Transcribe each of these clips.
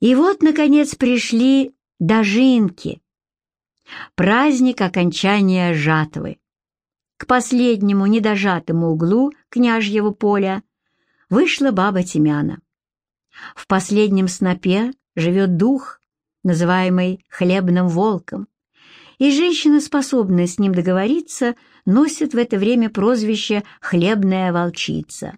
И вот, наконец, пришли дожинки. Праздник окончания жатвы. К последнему недожатому углу княжьего поля вышла баба Тимяна. В последнем снопе живет дух, называемый хлебным волком, и женщина, способная с ним договориться, носит в это время прозвище «хлебная волчица».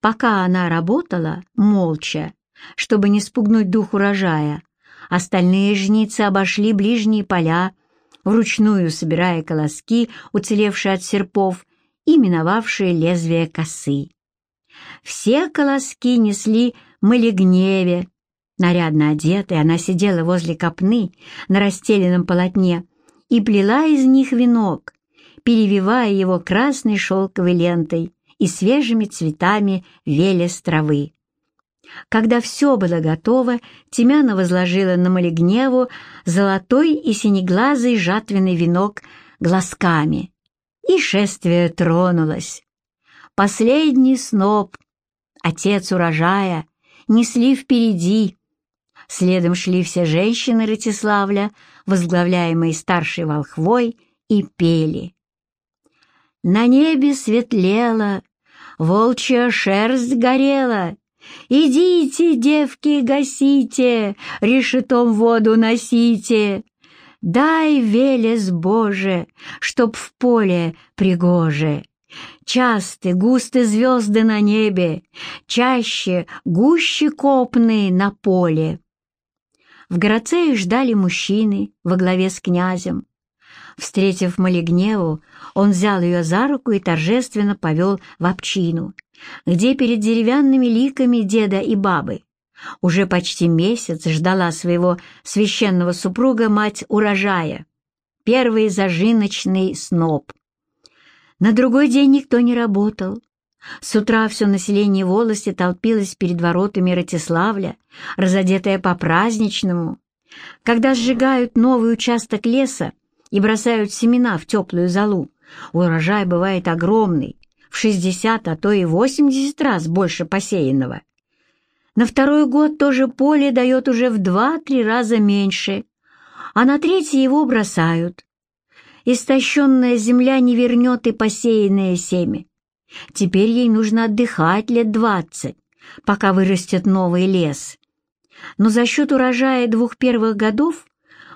Пока она работала, молча, чтобы не спугнуть дух урожая, остальные жницы обошли ближние поля, вручную собирая колоски, уцелевшие от серпов и миновавшие лезвие косы. Все колоски несли Малигневе. Нарядно одетая, она сидела возле копны на расстеленном полотне и плела из них венок, перевивая его красной шелковой лентой и свежими цветами велес травы. Когда все было готово, Тимяна возложила на Малигневу золотой и синеглазый жатвенный венок глазками, и шествие тронулось. Последний сноп, отец урожая, несли впереди. Следом шли все женщины Ратиславля, возглавляемые старшей волхвой, и пели. На небе светлело, волчья шерсть горела, Идите, девки, гасите, решетом воду носите. Дай велес Боже, чтоб в поле пригоже. Часты, густы звезды на небе, чаще, гуще копны на поле. В Горацее ждали мужчины во главе с князем. Встретив Малигневу, он взял ее за руку и торжественно повел в общину — где перед деревянными ликами деда и бабы уже почти месяц ждала своего священного супруга мать урожая, первый зажиночный сноп. На другой день никто не работал. С утра все население волости толпилось перед воротами Ратиславля, разодетое по-праздничному. Когда сжигают новый участок леса и бросают семена в теплую золу, урожай бывает огромный, в 60, а то и 80 раз больше посеянного. На второй год тоже поле дает уже в 2-3 раза меньше, а на третий его бросают. Истощенная земля не вернет и посеянное семя. Теперь ей нужно отдыхать лет двадцать, пока вырастет новый лес. Но за счет урожая двух первых годов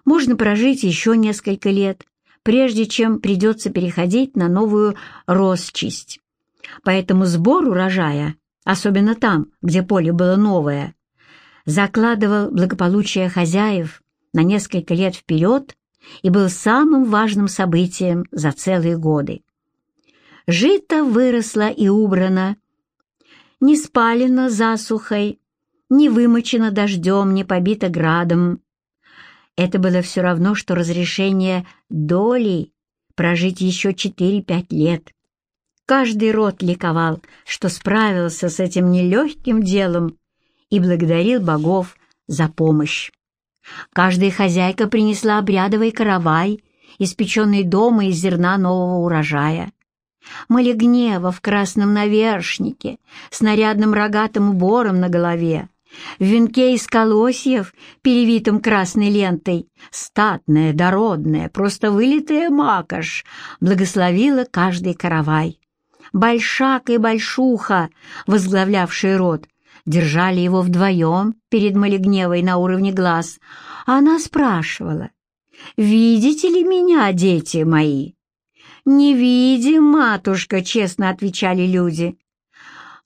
можно прожить еще несколько лет, прежде чем придется переходить на новую росчисть. Поэтому сбор урожая, особенно там, где поле было новое, закладывал благополучие хозяев на несколько лет вперед и был самым важным событием за целые годы. Жито выросло и убрано, не спалено засухой, не вымочено дождем, не побито градом. Это было все равно, что разрешение долей прожить еще 4-5 лет. Каждый род ликовал, что справился с этим нелегким делом и благодарил богов за помощь. Каждая хозяйка принесла обрядовый каравай, испеченный дома из зерна нового урожая. Малегнева в красном навершнике, с нарядным рогатым убором на голове, в венке из колосьев, перевитым красной лентой, статная, дородная, просто вылитая макаш, благословила каждый каравай. Большак и Большуха, возглавлявшие род, держали его вдвоем перед Малигневой на уровне глаз, она спрашивала, «Видите ли меня, дети мои?» «Не видим, матушка», — честно отвечали люди.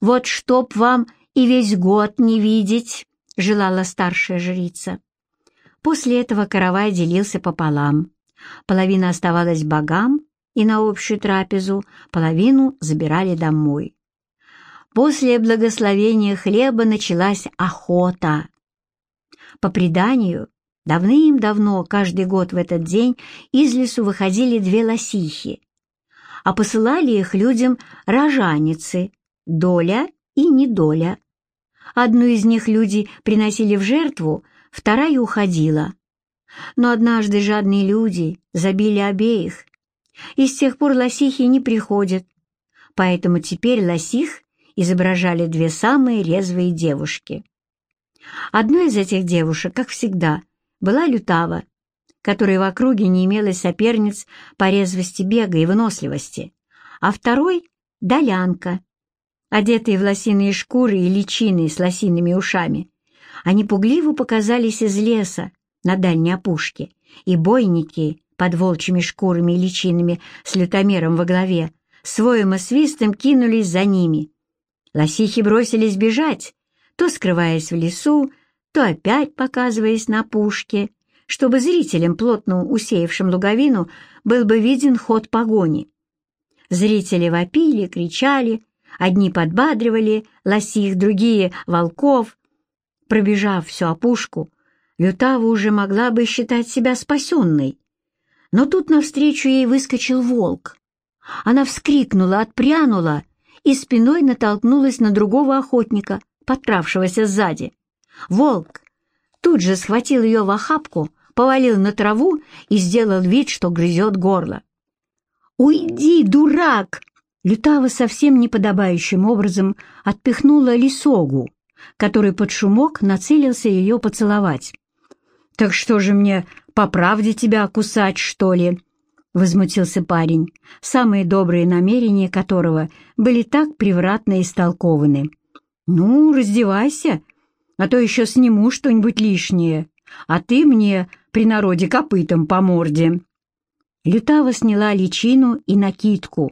«Вот чтоб вам и весь год не видеть», — желала старшая жрица. После этого каравай делился пополам. Половина оставалась богам, и на общую трапезу, половину забирали домой. После благословения хлеба началась охота. По преданию, давным-давно, каждый год в этот день из лесу выходили две лосихи, а посылали их людям рожаницы, доля и недоля. Одну из них люди приносили в жертву, вторая уходила. Но однажды жадные люди забили обеих, и с тех пор лосихи не приходят, поэтому теперь лосих изображали две самые резвые девушки. Одной из этих девушек, как всегда, была Лютава, которой в округе не имелось соперниц по резвости бега и выносливости, а второй — Долянка, одетые в лосиные шкуры и личины с лосиными ушами. Они пугливо показались из леса на дальней опушке, и бойники под волчьими шкурами и личинами с лютомером во главе с воем и свистом кинулись за ними. Лосихи бросились бежать, то скрываясь в лесу, то опять показываясь на пушке, чтобы зрителям, плотно усеявшим луговину, был бы виден ход погони. Зрители вопили, кричали, одни подбадривали лосих, другие — волков. Пробежав всю опушку, Лютава уже могла бы считать себя спасенной. Но тут навстречу ей выскочил волк. Она вскрикнула, отпрянула и спиной натолкнулась на другого охотника, подкравшегося сзади. Волк тут же схватил ее в охапку, повалил на траву и сделал вид, что грызет горло. «Уйди, дурак!» Лютава совсем неподобающим образом отпихнула лисогу, который под шумок нацелился ее поцеловать. «Так что же мне, по правде тебя кусать, что ли?» — возмутился парень, самые добрые намерения которого были так превратно истолкованы. «Ну, раздевайся, а то еще сниму что-нибудь лишнее, а ты мне при народе копытом по морде». Лютава сняла личину и накидку.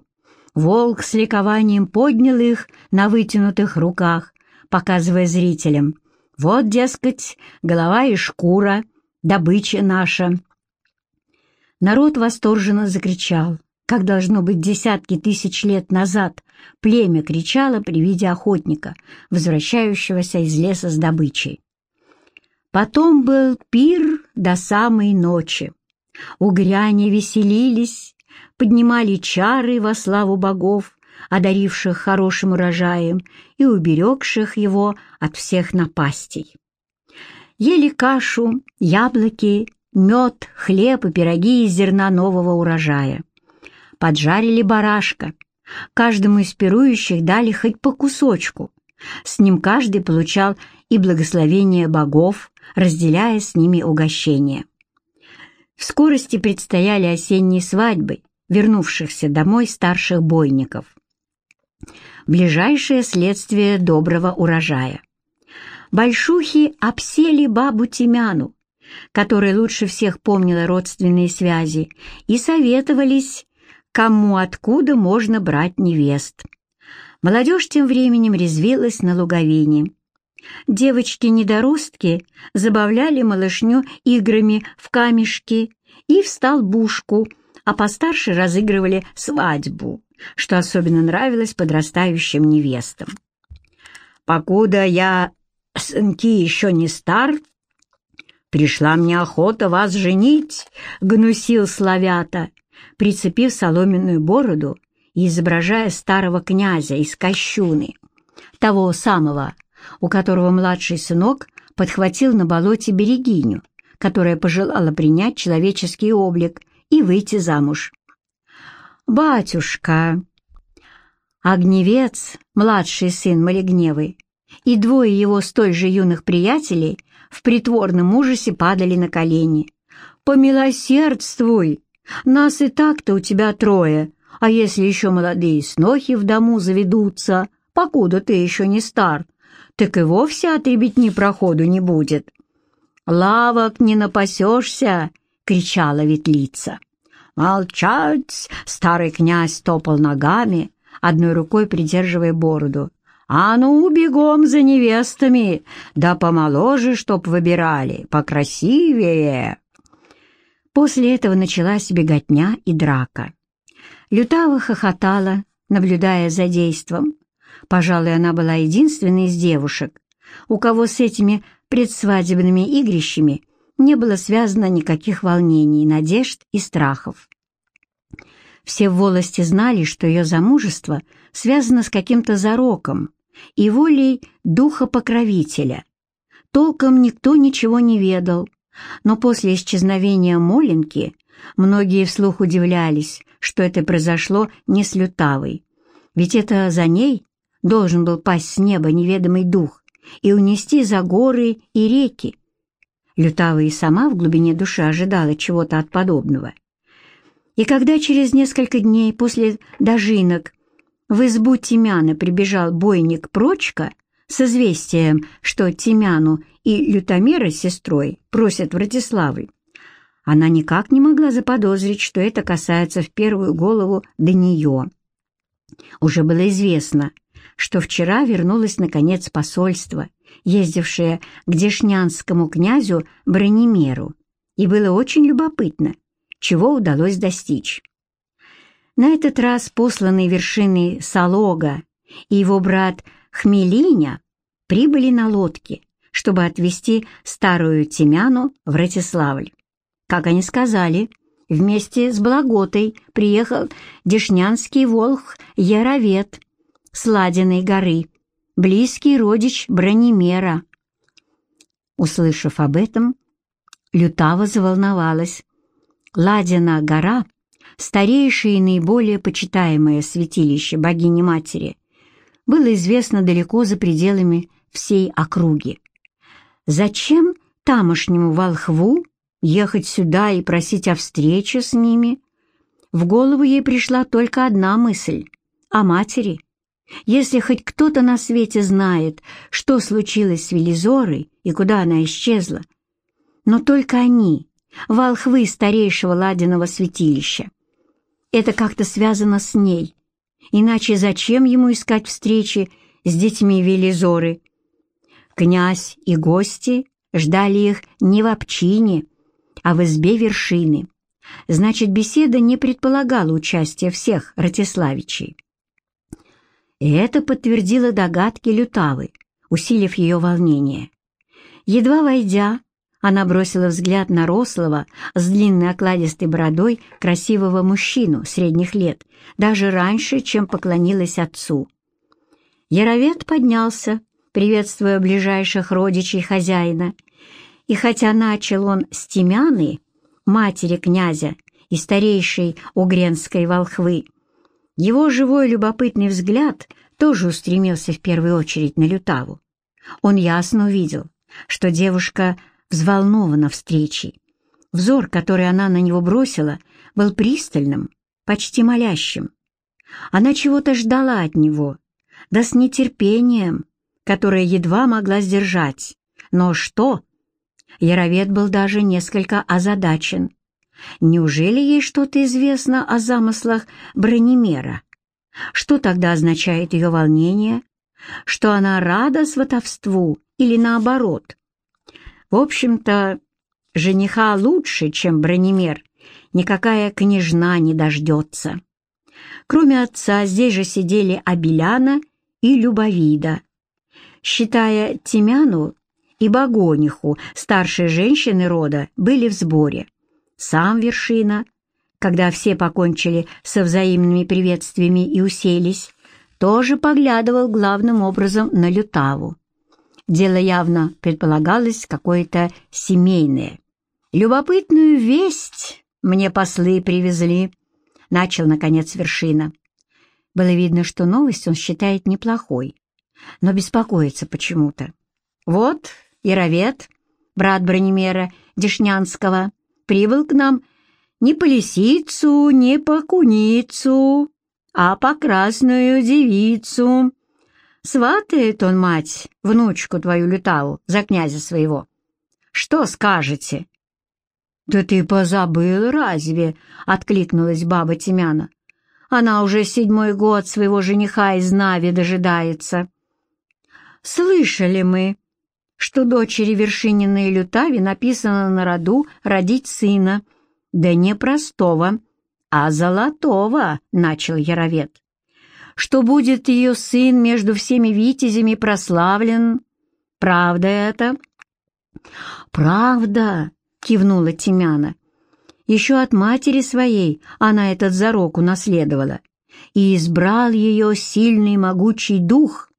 Волк с ликованием поднял их на вытянутых руках, показывая зрителям. «Вот, дескать, голова и шкура, добыча наша». Народ восторженно закричал как должно быть десятки тысяч лет назад, племя кричало при виде охотника, возвращающегося из леса с добычей. Потом был пир до самой ночи. Угряне веселились, поднимали чары во славу богов, одаривших хорошим урожаем и уберегших его от всех напастей. Ели кашу, яблоки, мед, хлеб и пироги из зерна нового урожая поджарили барашка. Каждому из пирующих дали хоть по кусочку. С ним каждый получал и благословение богов, разделяя с ними угощение. В скорости предстояли осенние свадьбы, вернувшихся домой старших бойников. Ближайшее следствие доброго урожая. Большухи обсели бабу Тимяну, которая лучше всех помнила родственные связи, и советовались, кому откуда можно брать невест. Молодежь тем временем резвилась на луговине. Девочки-недоростки забавляли малышню играми в камешки и в столбушку, а постарше разыгрывали свадьбу, что особенно нравилось подрастающим невестам. «Покуда я, сынки, еще не стар, пришла мне охота вас женить», — гнусил славята, прицепив соломенную бороду и изображая старого князя из Кощуны, того самого, у которого младший сынок подхватил на болоте берегиню, которая пожелала принять человеческий облик и выйти замуж. «Батюшка!» Огневец, младший сын Малигневы, и двое его столь же юных приятелей в притворном ужасе падали на колени. «Помилосердствуй! Нас и так-то у тебя трое, а если еще молодые снохи в дому заведутся, покуда ты еще не стар, так и вовсе от ребятни проходу не будет. «Лавок не напасешься!» — кричала ветлица. «Молчать!» — старый князь топал ногами, одной рукой придерживая бороду. «А ну, бегом за невестами! Да помоложе, чтоб выбирали, покрасивее!» После этого началась беготня и драка. Лютава хохотала, наблюдая за действом. Пожалуй, она была единственной из девушек, у кого с этими предсвадебными игрищами не было связано никаких волнений, надежд и страхов. Все в волости знали, что ее замужество связано с каким-то зароком и волей духа-покровителя. Толком никто ничего не ведал, но после исчезновения Моленки многие вслух удивлялись, что это произошло не с Лютавой. Ведь это за ней должен был пасть с неба неведомый дух и унести за горы и реки. Лютава и сама в глубине души ожидала чего-то от подобного. И когда через несколько дней после дожинок в избу Тимяна прибежал бойник Прочка с известием, что Тимяну и Лютомера с сестрой просят Вратиславы, она никак не могла заподозрить, что это касается в первую голову до нее. Уже было известно, что вчера вернулось, наконец, посольство, ездившее к Дешнянскому князю Бронемеру, и было очень любопытно, чего удалось достичь. На этот раз посланный вершиной Салога и его брат Хмелиня прибыли на лодке, чтобы отвезти старую Тимяну в Ратиславль. Как они сказали, вместе с Благотой приехал дешнянский волх Яровет с Ладиной горы, близкий родич Бронемера. Услышав об этом, Лютава заволновалась. Ладина гора, старейшее и наиболее почитаемое святилище богини-матери, было известно далеко за пределами всей округи. Зачем тамошнему волхву ехать сюда и просить о встрече с ними? В голову ей пришла только одна мысль — о матери. Если хоть кто-то на свете знает, что случилось с Велизорой и куда она исчезла, но только они, волхвы старейшего ладиного святилища. Это как-то связано с ней. Иначе зачем ему искать встречи с детьми Велизоры? Князь и гости ждали их не в общине, а в избе вершины. Значит, беседа не предполагала участия всех Ратиславичей. И это подтвердило догадки Лютавы, усилив ее волнение. Едва войдя, она бросила взгляд на рослого, с длинной окладистой бородой, красивого мужчину средних лет, даже раньше, чем поклонилась отцу. Яровед поднялся, приветствуя ближайших родичей хозяина, и хотя начал он с Тимяны, матери князя и старейшей угренской волхвы, его живой любопытный взгляд тоже устремился в первую очередь на Лютаву. Он ясно увидел, что девушка взволнована встречей. Взор, который она на него бросила, был пристальным, почти молящим. Она чего-то ждала от него, да с нетерпением, которое едва могла сдержать. Но что? Яровед был даже несколько озадачен. Неужели ей что-то известно о замыслах Бронемера? Что тогда означает ее волнение? Что она рада сватовству или наоборот? В общем-то, жениха лучше, чем Бронемер, никакая княжна не дождется. Кроме отца, здесь же сидели Абеляна и Любовида. Считая Тимяну и Багониху, старшие женщины рода, были в сборе. Сам Вершина, когда все покончили со взаимными приветствиями и уселись, тоже поглядывал главным образом на Лютаву. Дело явно предполагалось какое-то семейное. «Любопытную весть мне послы привезли», — начал, наконец, Вершина. Было видно, что новость он считает неплохой, но беспокоится почему-то. «Вот Яровед, брат Бронемера Дешнянского, прибыл к нам не по лисицу, не по куницу, а по красную девицу. Сватает он, мать, внучку твою Лютаву за князя своего. Что скажете?» «Да ты позабыл разве?» — откликнулась баба Тимяна. «Она уже седьмой год своего жениха из Нави дожидается». «Слышали мы, что дочери Вершининой Лютави написано на роду родить сына, да не простого, а золотого, — начал Яровед, — что будет ее сын между всеми витязями прославлен. Правда это? Правда, — кивнула Тимяна. Еще от матери своей она этот зарок унаследовала, и избрал ее сильный могучий дух —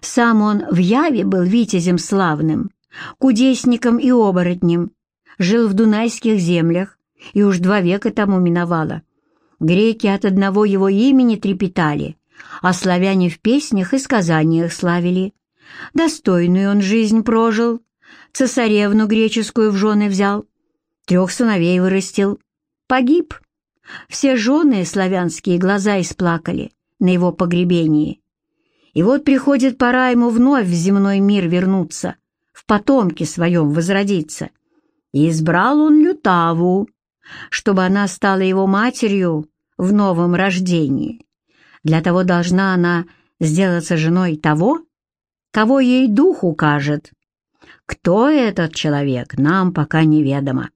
сам он в Яве был витязем славным, кудесником и оборотнем, жил в Дунайских землях, и уж два века тому миновало. Греки от одного его имени трепетали, а славяне в песнях и сказаниях славили. Достойную он жизнь прожил, цесаревну греческую в жены взял, трех сыновей вырастил. Погиб. Все жены славянские глаза исплакали на его погребении. И вот приходит пора ему вновь в земной мир вернуться, в потомке своем возродиться. И избрал он Лютаву, чтобы она стала его матерью в новом рождении. Для того должна она сделаться женой того, кого ей дух укажет. Кто этот человек, нам пока неведомо.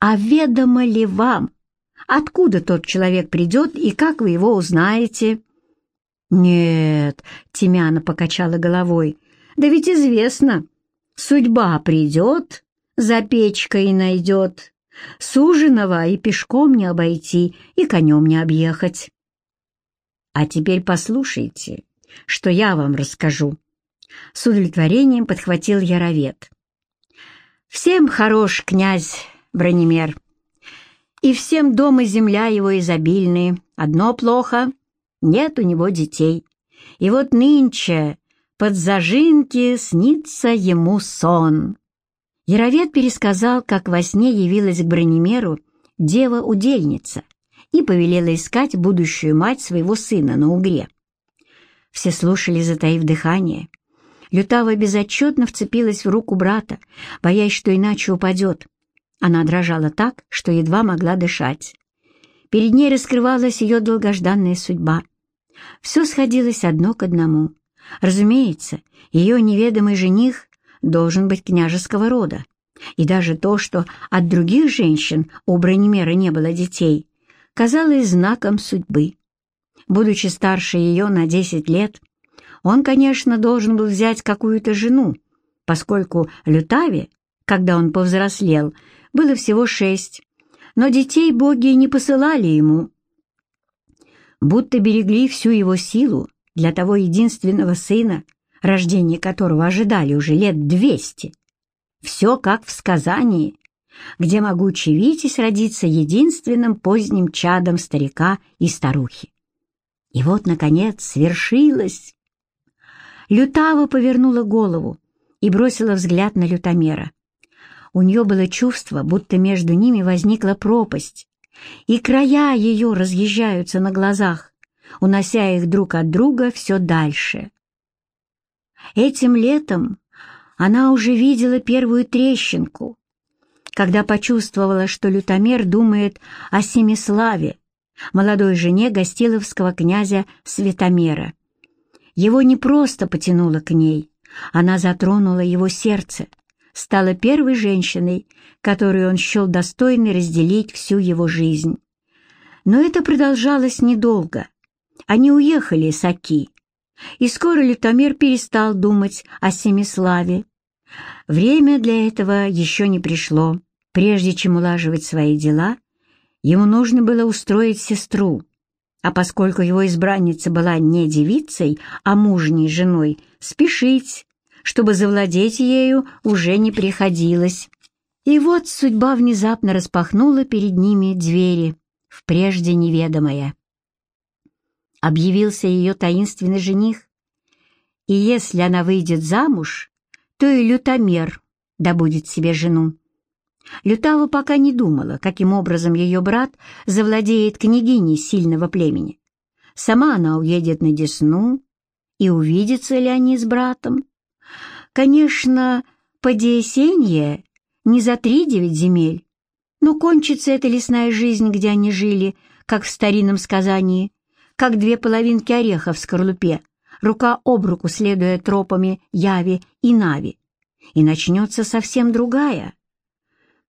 А ведомо ли вам, откуда тот человек придет и как вы его узнаете? Нет, Тимяна покачала головой, да ведь известно, судьба придет, за печкой найдет, суженого и пешком не обойти, и конем не объехать. А теперь послушайте, что я вам расскажу. С удовлетворением подхватил Яровед. Всем хорош князь Бронемер. И всем дом и земля его изобильные. Одно плохо — нет у него детей. И вот нынче под зажинки снится ему сон. Яровед пересказал, как во сне явилась к Бронемеру дева-удельница и повелела искать будущую мать своего сына на Угре. Все слушали, затаив дыхание. Лютава безотчетно вцепилась в руку брата, боясь, что иначе упадет. Она дрожала так, что едва могла дышать. Перед ней раскрывалась ее долгожданная судьба. Все сходилось одно к одному. Разумеется, ее неведомый жених должен быть княжеского рода. И даже то, что от других женщин у Бронемера не было детей, казалось знаком судьбы. Будучи старше ее на десять лет, он, конечно, должен был взять какую-то жену, поскольку Лютаве, когда он повзрослел, было всего шесть, но детей боги не посылали ему. Будто берегли всю его силу для того единственного сына, рождение которого ожидали уже лет двести. Все как в сказании, где могучий Витязь родится единственным поздним чадом старика и старухи. И вот, наконец, свершилось. Лютава повернула голову и бросила взгляд на лютомера. У нее было чувство, будто между ними возникла пропасть, и края ее разъезжаются на глазах, унося их друг от друга все дальше. Этим летом она уже видела первую трещинку, когда почувствовала, что лютомер думает о Семиславе, молодой жене гостиловского князя Светомера. Его не просто потянуло к ней, она затронула его сердце, стала первой женщиной, которую он счел достойной разделить всю его жизнь. Но это продолжалось недолго. Они уехали из Аки, и скоро Лютомер перестал думать о Семиславе. Время для этого еще не пришло. Прежде чем улаживать свои дела, ему нужно было устроить сестру, а поскольку его избранница была не девицей, а мужней женой, спешить, чтобы завладеть ею уже не приходилось. И вот судьба внезапно распахнула перед ними двери в прежде неведомое. Объявился ее таинственный жених, и если она выйдет замуж, то и лютомер добудет себе жену. Лютава пока не думала, каким образом ее брат завладеет княгиней сильного племени. Сама она уедет на Десну, и увидятся ли они с братом. Конечно, подиесенье не за три-девять земель, но кончится эта лесная жизнь, где они жили, как в старинном сказании, как две половинки ореха в скорлупе, рука об руку следуя тропами Яви и Нави. И начнется совсем другая —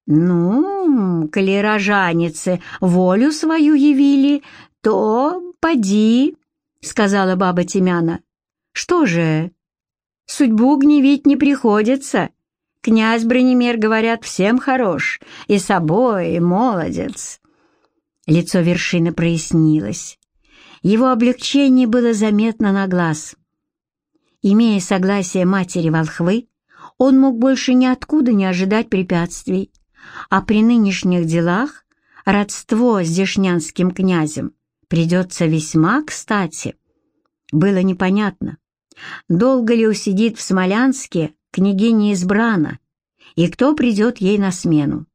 «Ну, коли рожаницы волю свою явили, то поди», — сказала баба Тимяна. «Что же, судьбу гневить не приходится. Князь Бронемер, говорят, всем хорош, и собой, и молодец». Лицо вершины прояснилось. Его облегчение было заметно на глаз. Имея согласие матери волхвы, он мог больше ниоткуда не ожидать препятствий а при нынешних делах родство с дешнянским князем придется весьма кстати. Было непонятно, Долго ли усидит в Смолянске княгиня избрана, и кто придет ей на смену?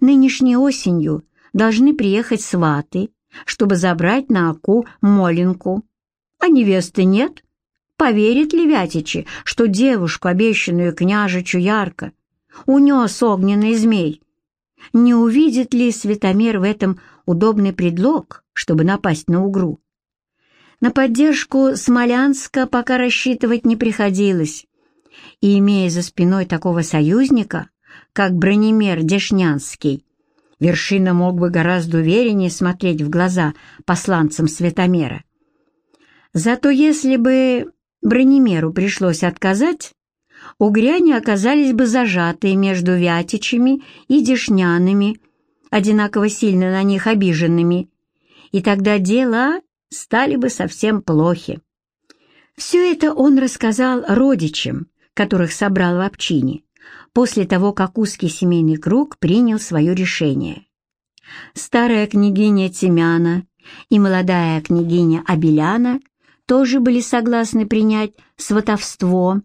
Нынешней осенью должны приехать сваты, чтобы забрать на Аку Моленку. А невесты нет? Поверит ли Вятичи, что девушку, обещанную княжичу ярко, унес огненный змей? Не увидит ли Светомер в этом удобный предлог, чтобы напасть на Угру? На поддержку Смолянска пока рассчитывать не приходилось, и, имея за спиной такого союзника, как бронемер Дешнянский, Вершина мог бы гораздо увереннее смотреть в глаза посланцам Светомера. Зато если бы бронемеру пришлось отказать, угряне оказались бы зажатые между вятичами и дешнянами, одинаково сильно на них обиженными, и тогда дела стали бы совсем плохи. Все это он рассказал родичам, которых собрал в общине, после того, как узкий семейный круг принял свое решение. Старая княгиня Тимяна и молодая княгиня Абеляна тоже были согласны принять сватовство,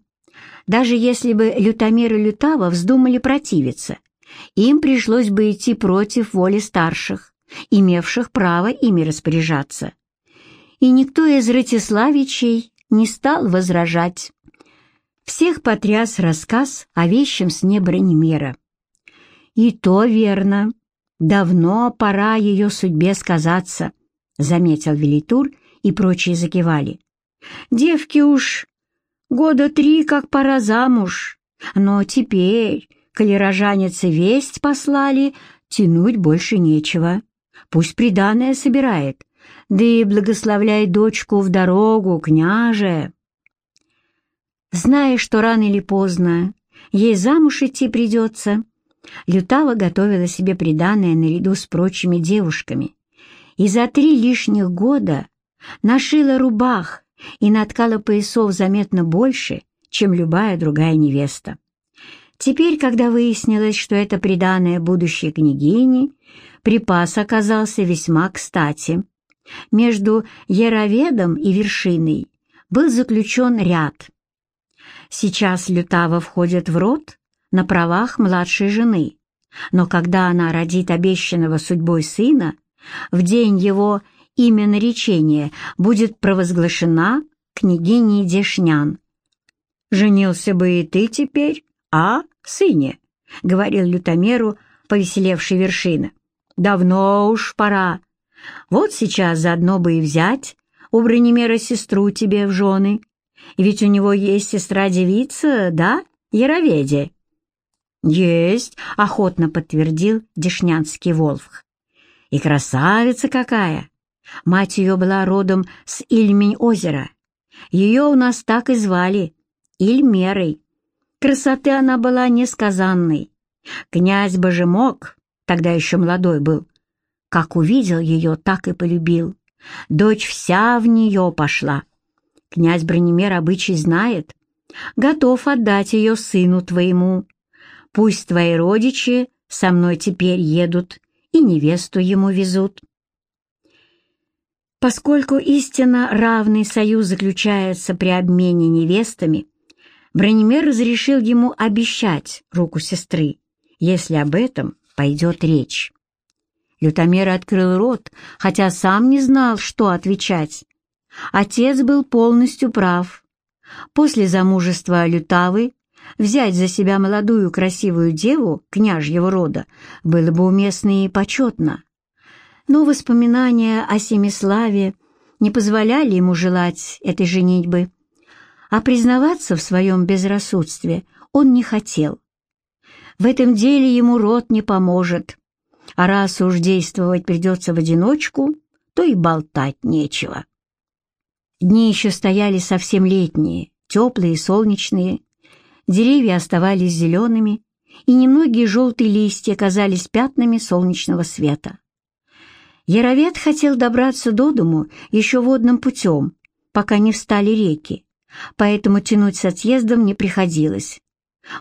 даже если бы Лютомир и Лютава вздумали противиться. Им пришлось бы идти против воли старших, имевших право ими распоряжаться. И никто из Ратиславичей не стал возражать. Всех потряс рассказ о вещем сне Бронемира. «И то верно. Давно пора ее судьбе сказаться», — заметил Велитур, и прочие закивали. «Девки уж года три как пора замуж, но теперь, коли рожаницы весть послали, тянуть больше нечего. Пусть приданое собирает, да и благословляй дочку в дорогу, княже». Зная, что рано или поздно ей замуж идти придется, Лютава готовила себе приданое наряду с прочими девушками и за три лишних года нашила рубах и наткала поясов заметно больше, чем любая другая невеста. Теперь, когда выяснилось, что это приданное будущей княгини, припас оказался весьма кстати. Между Яроведом и вершиной был заключен ряд. Сейчас Лютава входит в род на правах младшей жены, но когда она родит обещанного судьбой сына, в день его имя будет провозглашена княгиней Дешнян. «Женился бы и ты теперь, а, сыне?» — говорил лютомеру повеселевший вершина. «Давно уж пора. Вот сейчас заодно бы и взять у бронемера сестру тебе в жены. Ведь у него есть сестра-девица, да, Яроведия?» «Есть», — охотно подтвердил Дешнянский Волфх. «И красавица какая! Мать ее была родом с Ильмень-озера. Ее у нас так и звали, Ильмерой. Красоты она была несказанной. Князь Божемок, тогда еще молодой был, как увидел ее, так и полюбил. Дочь вся в нее пошла. Князь Бронемер обычай знает, готов отдать ее сыну твоему. Пусть твои родичи со мной теперь едут и невесту ему везут. Поскольку истинно равный союз заключается при обмене невестами, Бронемер разрешил ему обещать руку сестры, если об этом пойдет речь. Лютомер открыл рот, хотя сам не знал, что отвечать. Отец был полностью прав. После замужества Лютавы Взять за себя молодую красивую деву княжьего рода было бы уместно и почетно. Но воспоминания о Семиславе не позволяли ему желать этой женитьбы, а признаваться в своем безрассудстве он не хотел. В этом деле ему род не поможет, а раз уж действовать придется в одиночку, то и болтать нечего. Дни еще стояли совсем летние, теплые и солнечные, Деревья оставались зелеными, и немногие желтые листья казались пятнами солнечного света. Яровед хотел добраться до дому еще водным путем, пока не встали реки, поэтому тянуть с отъездом не приходилось.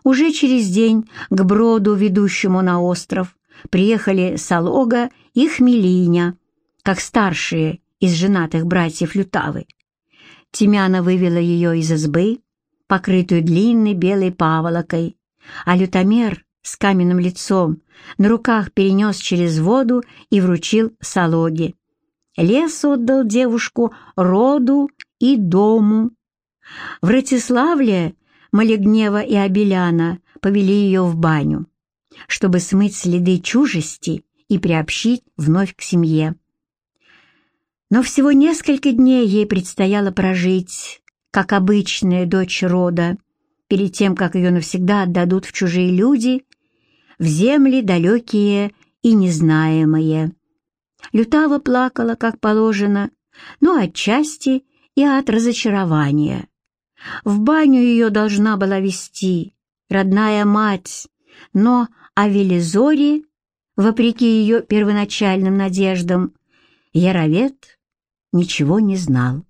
Уже через день к броду, ведущему на остров, приехали Салога и Хмелиня, как старшие из женатых братьев Лютавы. Тимяна вывела ее из избы, покрытую длинной белой паволокой, а лютомер с каменным лицом на руках перенес через воду и вручил Салоге. Лес отдал девушку роду и дому. В Ратиславле Малегнева и Абеляна повели ее в баню, чтобы смыть следы чужести и приобщить вновь к семье. Но всего несколько дней ей предстояло прожить, как обычная дочь рода, перед тем, как ее навсегда отдадут в чужие люди, в земли далекие и незнаемые. Лютава плакала, как положено, но отчасти и от разочарования. В баню ее должна была вести родная мать, но о Велизоре, вопреки ее первоначальным надеждам, Яровед ничего не знал.